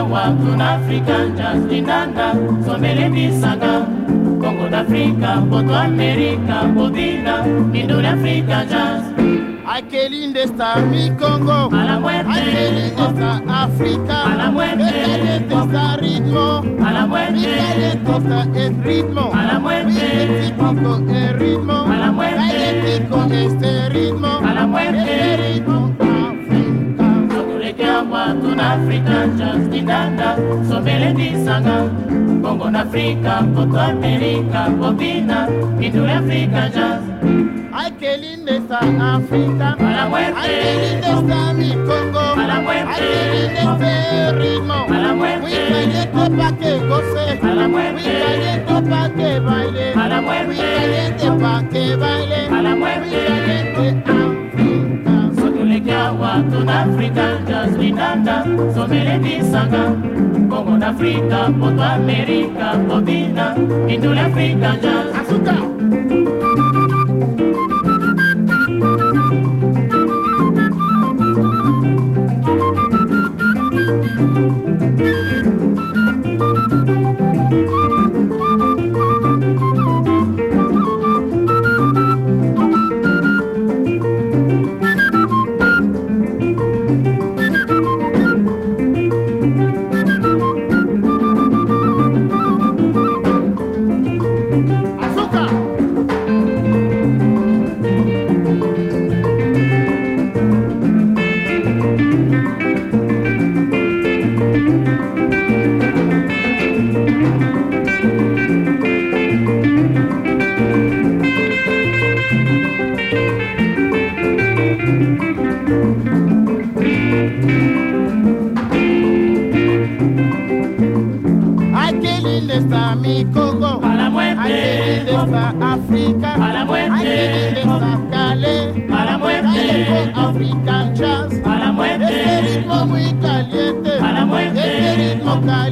awa tuna african jazz lindanda sombele bisanga kongo d'afrika poto amerika bobina mindule africa jazz Aquelinde está mi Congo, a la muerte. Aquelinde está África, A la muerte. Mi caliente está ritmo, a la mi muerte caliente está el ritmo, A la muerte. Mi el ritmo, A la muerte. Calientico este ritmo, A la muerte. Este ritmo tuna african jazz lindanda sombele bisanga kongo d'afrika poto amerika bobina mindule africa jazz Aquelinde está África, a la muerte Aquelinde está mi Congo, A la muerte. Aquelinde este ritmo, A la muerte. Muy caliente pa' que goce, A la muerte. Muy caliente pa' que baile, A la muerte. Muy caliente pa' que baile, A la Muy muerte. caliente África. sokulekeawa tuna african jazz lindanda sombele bisanga kongo d'afrika poto amerika bobina mindule africa jazz Azúcar. Azúcar. A la muerte. A la muerte. smoke